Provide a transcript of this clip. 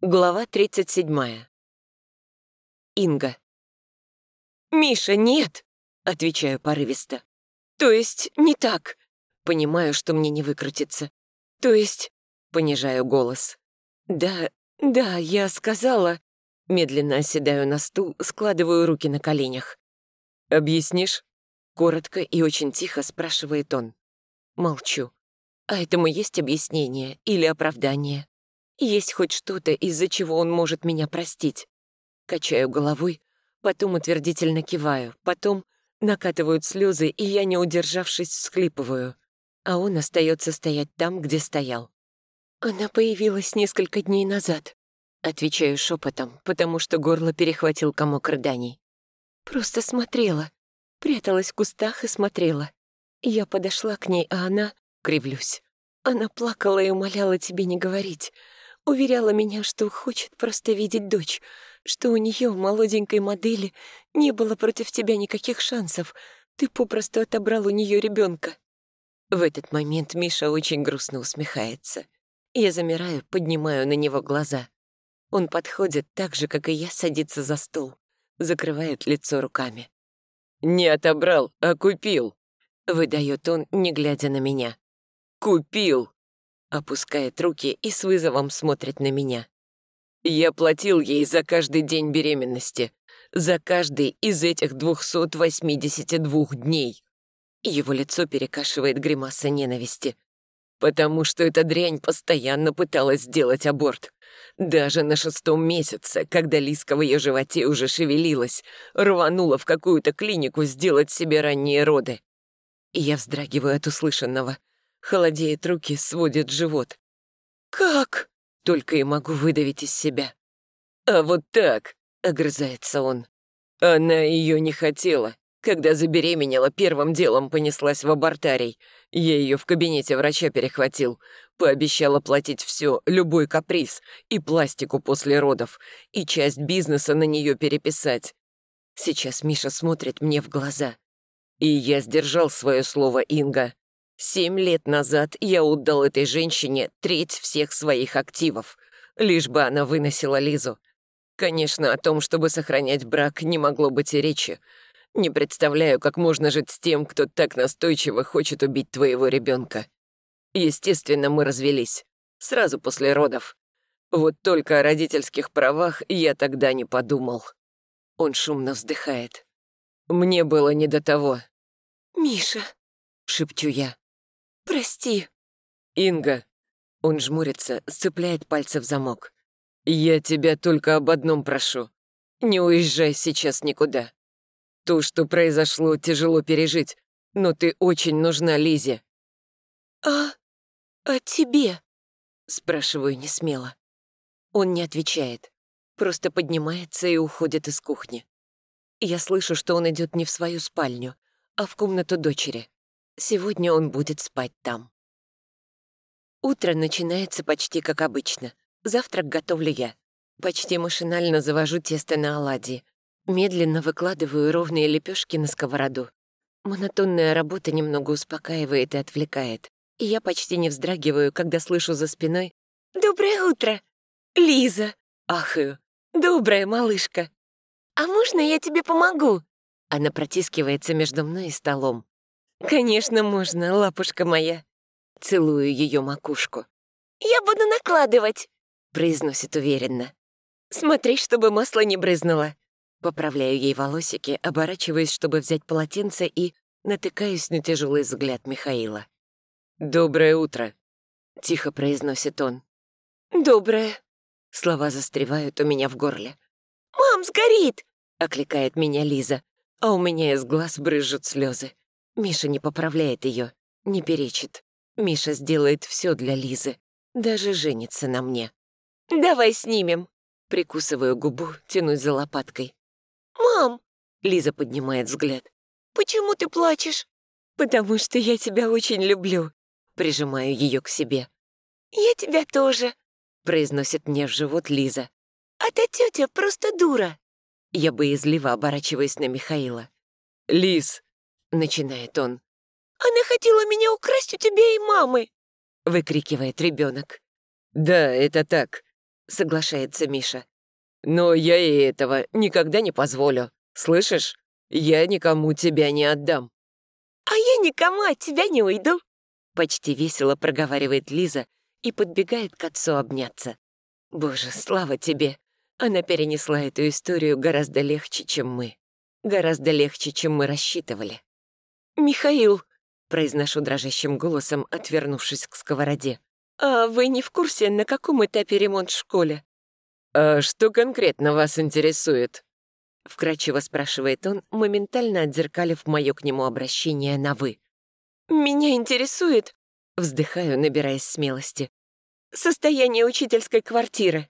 Глава 37. Инга. «Миша, нет!» — отвечаю порывисто. «То есть не так?» Понимаю, что мне не выкрутиться. «То есть...» — понижаю голос. «Да, да, я сказала...» Медленно оседаю на стул, складываю руки на коленях. «Объяснишь?» — коротко и очень тихо спрашивает он. Молчу. А этому есть объяснение или оправдание? Есть хоть что-то, из-за чего он может меня простить. Качаю головой, потом утвердительно киваю, потом накатывают слезы, и я, не удержавшись, всхлипываю. А он остается стоять там, где стоял. Она появилась несколько дней назад. Отвечаю шепотом, потому что горло перехватил комок рыданий. Просто смотрела. Пряталась в кустах и смотрела. Я подошла к ней, а она... Кривлюсь. Она плакала и умоляла тебе не говорить. Уверяла меня, что хочет просто видеть дочь, что у нее, молоденькой модели, не было против тебя никаких шансов. Ты попросту отобрал у нее ребенка. В этот момент Миша очень грустно усмехается. Я замираю, поднимаю на него глаза. Он подходит так же, как и я, садится за стол, закрывает лицо руками. «Не отобрал, а купил», — выдает он, не глядя на меня. «Купил!» Опускает руки и с вызовом смотрит на меня. Я платил ей за каждый день беременности. За каждый из этих 282 дней. Его лицо перекашивает гримаса ненависти. Потому что эта дрянь постоянно пыталась сделать аборт. Даже на шестом месяце, когда Лиска в ее животе уже шевелилась, рванула в какую-то клинику сделать себе ранние роды. Я вздрагиваю от услышанного. Холодеет руки, сводит живот. «Как?» — только и могу выдавить из себя. «А вот так!» — огрызается он. Она ее не хотела. Когда забеременела, первым делом понеслась в абортарий. Я ее в кабинете врача перехватил. Пообещала платить все, любой каприз, и пластику после родов, и часть бизнеса на нее переписать. Сейчас Миша смотрит мне в глаза. И я сдержал свое слово, Инга. Семь лет назад я отдал этой женщине треть всех своих активов, лишь бы она выносила Лизу. Конечно, о том, чтобы сохранять брак, не могло быть и речи. Не представляю, как можно жить с тем, кто так настойчиво хочет убить твоего ребенка. Естественно, мы развелись. Сразу после родов. Вот только о родительских правах я тогда не подумал. Он шумно вздыхает. Мне было не до того. «Миша», — шепчу я. «Прости». «Инга». Он жмурится, сцепляет пальцы в замок. «Я тебя только об одном прошу. Не уезжай сейчас никуда. То, что произошло, тяжело пережить, но ты очень нужна Лизе». «А... а тебе?» Спрашиваю несмело. Он не отвечает, просто поднимается и уходит из кухни. Я слышу, что он идет не в свою спальню, а в комнату дочери. Сегодня он будет спать там. Утро начинается почти как обычно. Завтрак готовлю я. Почти машинально завожу тесто на оладьи. Медленно выкладываю ровные лепешки на сковороду. Монотонная работа немного успокаивает и отвлекает. И я почти не вздрагиваю, когда слышу за спиной «Доброе утро! Лиза!» Ахаю. «Доброе, малышка!» «А можно я тебе помогу?» Она протискивается между мной и столом. «Конечно можно, лапушка моя». Целую ее макушку. «Я буду накладывать», — произносит уверенно. «Смотри, чтобы масло не брызнуло». Поправляю ей волосики, оборачиваясь, чтобы взять полотенце и натыкаюсь на тяжелый взгляд Михаила. «Доброе утро», — тихо произносит он. «Доброе». Слова застревают у меня в горле. «Мам, сгорит!» — окликает меня Лиза, а у меня из глаз брызжут слезы. Миша не поправляет ее, не перечит. Миша сделает все для Лизы, даже женится на мне. «Давай снимем!» Прикусываю губу, тянусь за лопаткой. «Мам!» Лиза поднимает взгляд. «Почему ты плачешь?» «Потому что я тебя очень люблю», прижимаю ее к себе. «Я тебя тоже», произносит мне в живот Лиза. «А та тетя просто дура». Я боязливо оборачиваюсь на Михаила. «Лиз, — начинает он. «Она хотела меня украсть у тебя и мамы!» — выкрикивает ребенок. «Да, это так», — соглашается Миша. «Но я и этого никогда не позволю. Слышишь? Я никому тебя не отдам». «А я никому от тебя не уйду», — почти весело проговаривает Лиза и подбегает к отцу обняться. «Боже, слава тебе!» Она перенесла эту историю гораздо легче, чем мы. Гораздо легче, чем мы рассчитывали. «Михаил», — произношу дрожащим голосом, отвернувшись к сковороде, «а вы не в курсе, на каком этапе ремонт в школе?» «А что конкретно вас интересует?» Вкратчиво спрашивает он, моментально отзеркалив мое к нему обращение на «вы». «Меня интересует...» Вздыхаю, набираясь смелости. «Состояние учительской квартиры».